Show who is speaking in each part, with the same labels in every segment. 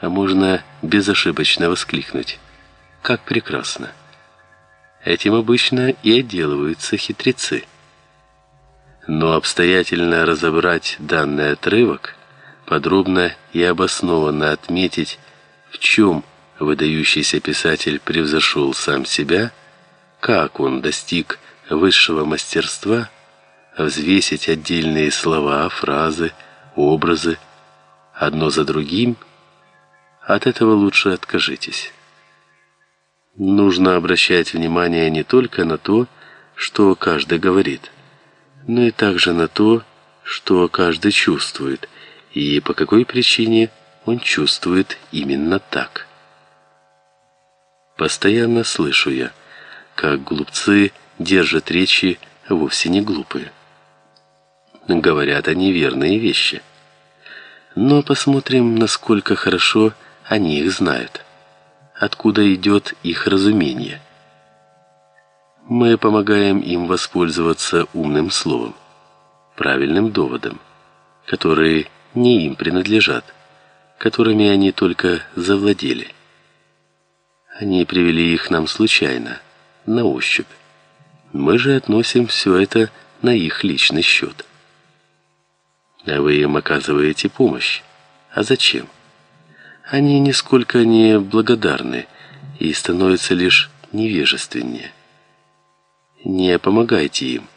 Speaker 1: а можно безошибочно воскликнуть: "Как прекрасно!" Этим обычно и отделываются хитрецы. Но обстоятельно разобрать данный отрывок, подробно и обоснованно отметить, в чем выдающийся писатель превзошел сам себя, как он достиг высшего мастерства, взвесить отдельные слова, фразы, образы одно за другим, от этого лучше откажитесь. Нужно обращать внимание не только на то, что каждый говорит, но и также на то, что каждый чувствует и по какой причине он чувствует именно так. Постоянно слышу я, как глупцы держат речи вовсе не глупые. Говорят они верные вещи. Но посмотрим, насколько хорошо они их знают. Откуда идет их разумение? Мы помогаем им воспользоваться умным словом, правильным доводом, которые не им принадлежат, которыми они только завладели. Они привели их нам случайно, на ощупь. Мы же относим все это на их личный счет. А вы им оказываете помощь. А зачем? Они нисколько не благодарны и становятся лишь невежественнее. Не помогайте им,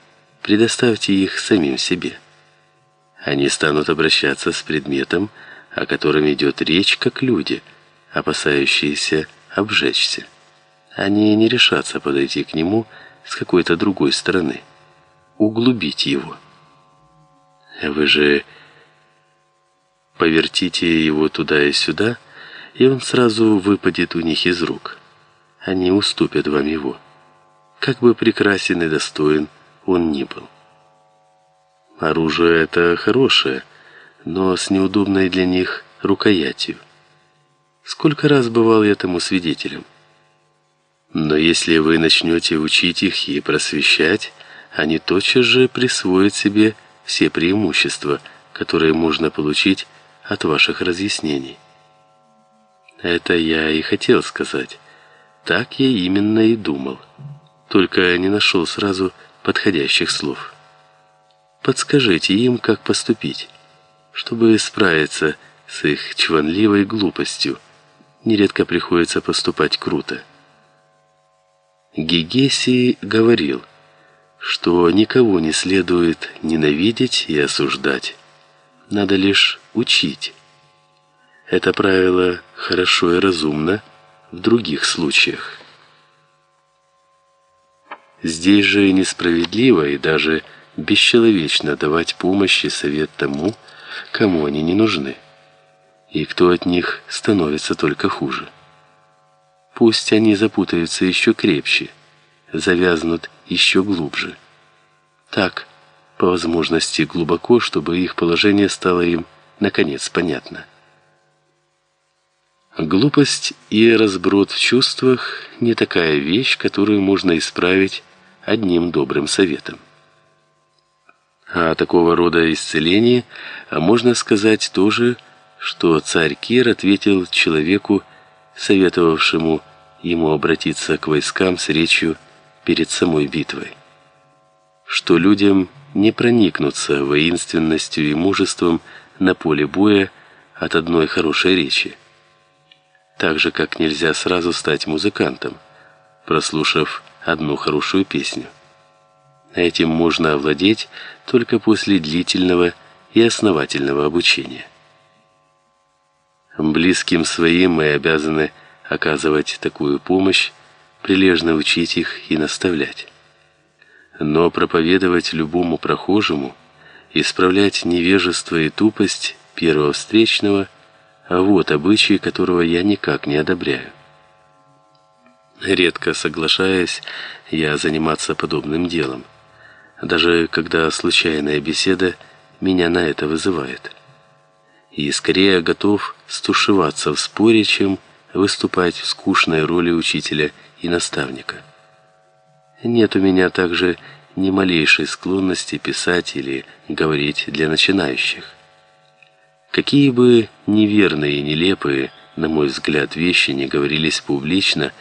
Speaker 1: предоставьте их самим себе. Они станут обращаться с предметом, о котором идет речь, как люди, опасающиеся обжечься. Они не решатся подойти к нему с какой-то другой стороны, углубить его. Вы же повертите его туда и сюда, и он сразу выпадет у них из рук. Они уступят вам его, как бы прекрасен и достоин он ни был. Оружие это хорошее, но с неудобной для них рукоятью. Сколько раз бывал я тому свидетелем. Но если вы начнете учить их и просвещать, они тотчас же присвоят себе все преимущества, которые можно получить от ваших разъяснений. Это я и хотел сказать. Так я именно и думал. Только не нашел сразу подходящих слов. Подскажите им, как поступить, чтобы справиться с их чванливой глупостью. Нередко приходится поступать круто. Гегесий говорил, что никого не следует ненавидеть и осуждать. Надо лишь учить. Это правило хорошо и разумно в других случаях. Здесь же несправедливо и даже бесчеловечно давать помощь и совет тому, кому они не нужны, и кто от них становится только хуже. Пусть они запутаются еще крепче, завязнут еще глубже. Так, по возможности глубоко, чтобы их положение стало им наконец понятно. Глупость и разброд в чувствах не такая вещь, которую можно исправить одним добрым советом. А такого рода исцеление можно сказать тоже, что царь Кир ответил человеку, советовавшему ему обратиться к войскам с речью перед самой битвой. Что людям не проникнуться воинственностью и мужеством на поле боя от одной хорошей речи. Так же, как нельзя сразу стать музыкантом, прослушав одну хорошую песню. Этим можно овладеть только после длительного и основательного обучения. Близким своим мы обязаны оказывать такую помощь, прилежно учить их и наставлять. Но проповедовать любому прохожему, исправлять невежество и тупость первого встречного, а вот обычай, которого я никак не одобряю. Редко соглашаясь я заниматься подобным делом, даже когда случайная беседа меня на это вызывает. И скорее готов стушеваться в споре, чем выступать в скучной роли учителя и наставника. Нет у меня также ни малейшей склонности писать или говорить для начинающих. Какие бы неверные и нелепые на мой взгляд, вещи не говорились публично,